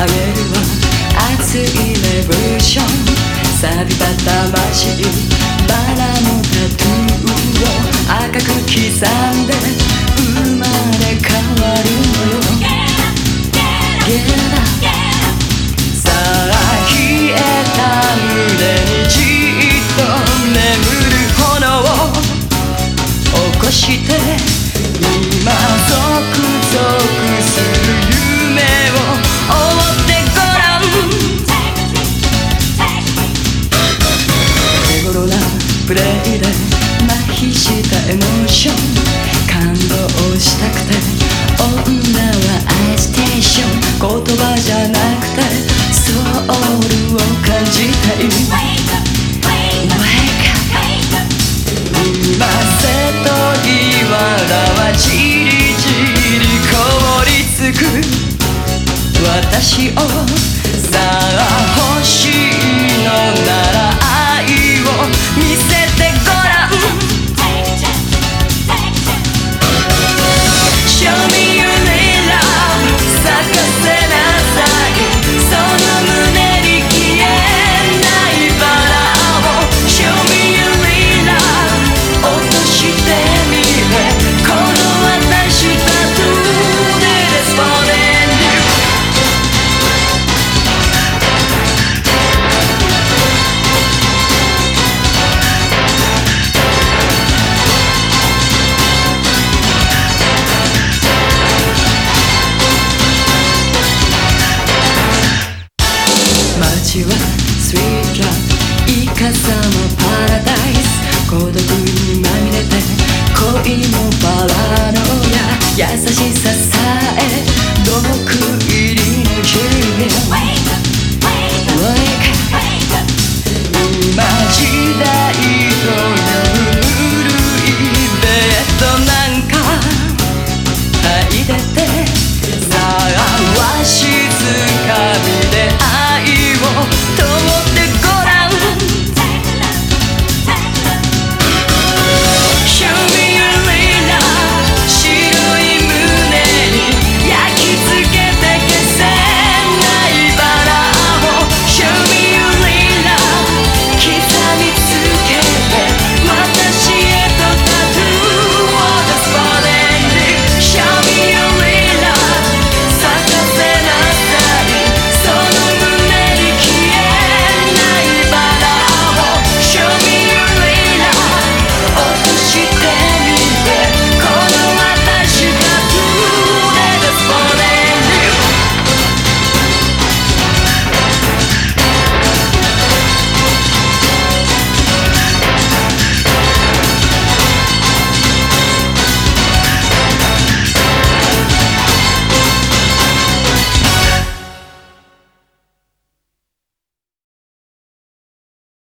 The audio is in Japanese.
あげるわ熱いレボリューション錆びた魂バラのタトゥーを赤く刻んで生まれ変わるのよ。Get up さあ冷えた胸にじっと眠る炎を起こして感動したくて女はアイステーション言葉じゃなくてソウルを感じたい Wake up 今瀬戸際はじりじり凍りつく。私をさあ欲しいのな私はスイートラブイカ様